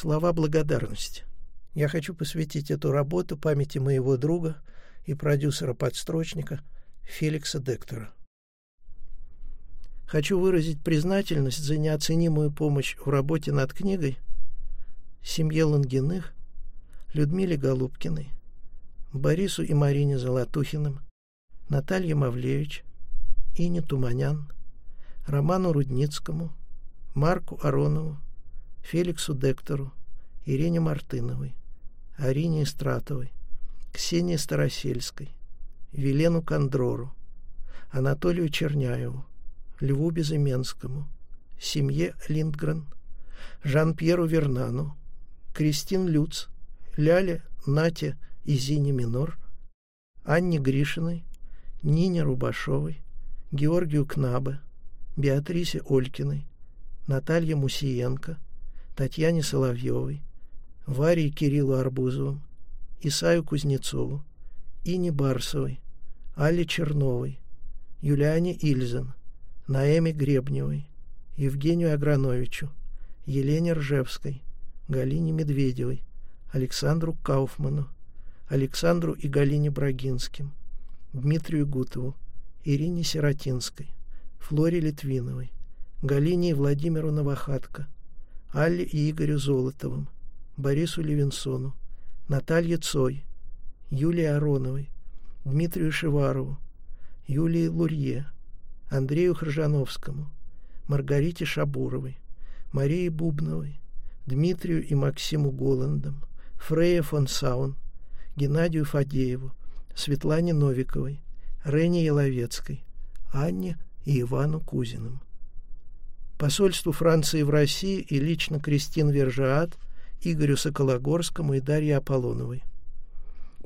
Слова благодарности. Я хочу посвятить эту работу памяти моего друга и продюсера-подстрочника Феликса Дектора. Хочу выразить признательность за неоценимую помощь в работе над книгой семье Лангиных, Людмиле Голубкиной, Борису и Марине Золотухиным, Наталье Мавлевич, Ине Туманян, Роману Рудницкому, Марку Аронову, Феликсу Дектору, Ирине Мартыновой, Арине Истратовой, Ксении Старосельской, Велену Кондрору, Анатолию Черняеву, Льву Безыменскому, семье Линдгрен, Жан-Пьеру Вернану, Кристин Люц, Ляле, Нате и Зине Минор, Анне Гришиной, Нине Рубашовой, Георгию Кнабе, Беатрисе Олькиной, Наталье Мусиенко, Татьяне Соловьевой, Варе и Кириллу Арбузовым, Исаю Кузнецову, Ине Барсовой, Алле Черновой, Юлиане Ильзен, Наэме Гребневой, Евгению Аграновичу, Елене Ржевской, Галине Медведевой, Александру Кауфману, Александру и Галине Брагинским, Дмитрию Гутову, Ирине Сиротинской, Флоре Литвиновой, Галине и Владимиру Новохатко, Алле и Игорю Золотовым, Борису Левинсону, Наталье Цой, Юлии Ароновой, Дмитрию Шиварову, Юлии Лурье, Андрею Хржановскому, Маргарите Шабуровой, Марии Бубновой, Дмитрию и Максиму Голландам, Фрея фон Саун, Геннадию Фадееву, Светлане Новиковой, Рене Еловецкой, Анне и Ивану Кузиным. Посольству Франции в России и лично Кристин Вержаат, Игорю Сокологорскому и Дарье Аполлоновой.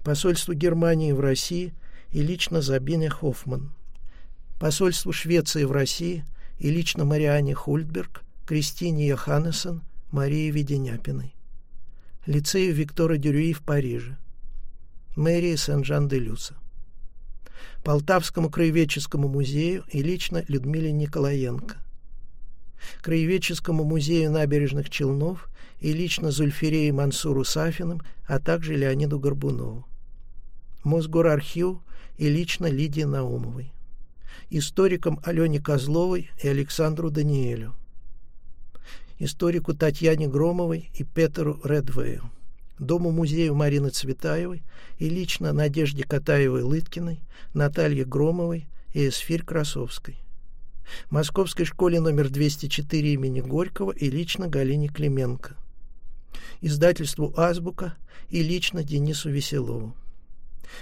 Посольству Германии в России и лично Забине Хоффман. Посольству Швеции в России и лично Мариане Хульдберг, Кристине Йоханнесен, Марии Веденяпиной. Лицею Виктора Дюрюи в Париже. Мэрии Сен-Жан-де-Люса. Полтавскому краеведческому музею и лично Людмиле Николаенко. Краеведческому музею набережных Челнов и лично Зульфирее Мансуру Сафиным, а также Леониду Горбунову. Мосгорархив и лично Лидии Наумовой. Историкам Алене Козловой и Александру Даниэлю. Историку Татьяне Громовой и Петеру Редвею. Дому-музею Марины Цветаевой и лично Надежде Катаевой-Лыткиной, Наталье Громовой и Эсфирь Красовской. Московской школе номер 204 имени Горького и лично Галине Клименко. Издательству «Азбука» и лично Денису Веселову.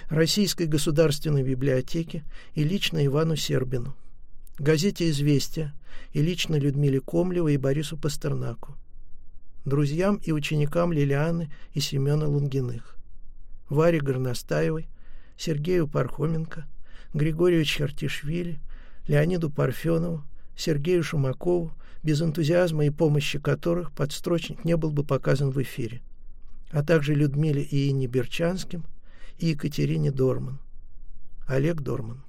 Российской государственной библиотеке и лично Ивану Сербину. Газете «Известия» и лично Людмиле Комлевой и Борису Пастернаку друзьям и ученикам Лилианы и Семена Лунгиных, Варе Горностаевой, Сергею Пархоменко, Григорию Чертишвили, Леониду Парфенову, Сергею Шумакову, без энтузиазма и помощи которых подстрочник не был бы показан в эфире, а также Людмиле и Берчанским и Екатерине Дорман. Олег Дорман.